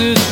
is